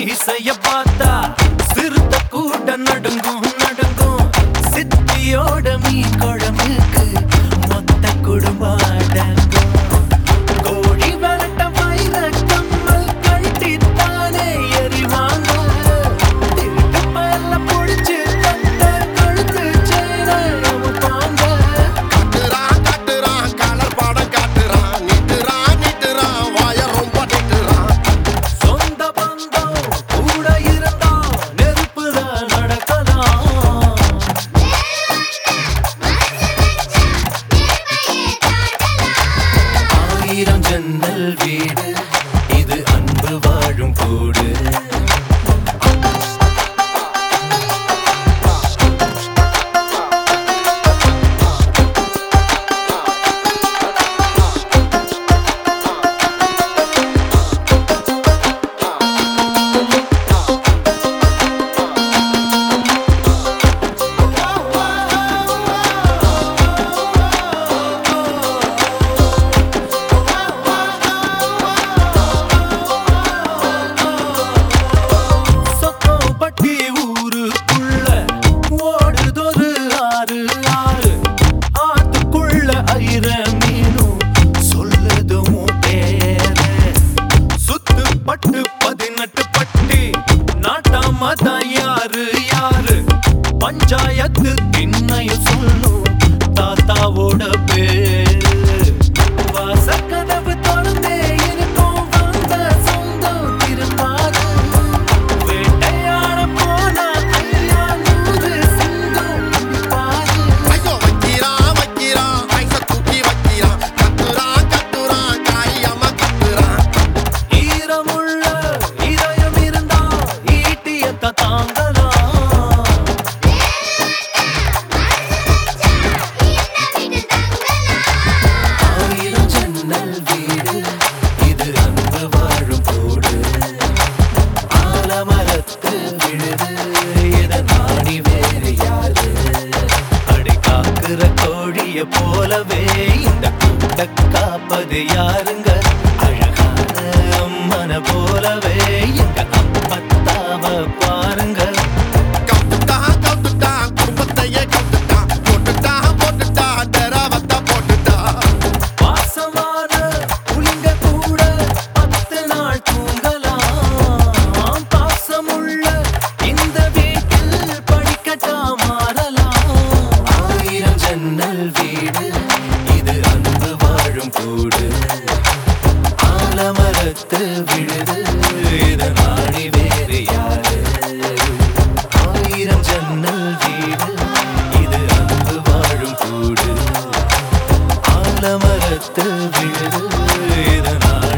மீசைய பார்த்தா சிறுத்த கூட நடுங்கும் மதம் யாரு யாரு? பஞ்சாயத்து கிண்ணைய சொல்லும் தாத்தாவோட பேர். வீடு இது அன்பு வாழும் கூடு ஆலமரத்து விழுது என நாடி வேறு யாது? அடை காக்குற கோழிய போலவே இந்த கூட்ட காப்பது யாருங்க? கஷ்ட விழுது இதனால்.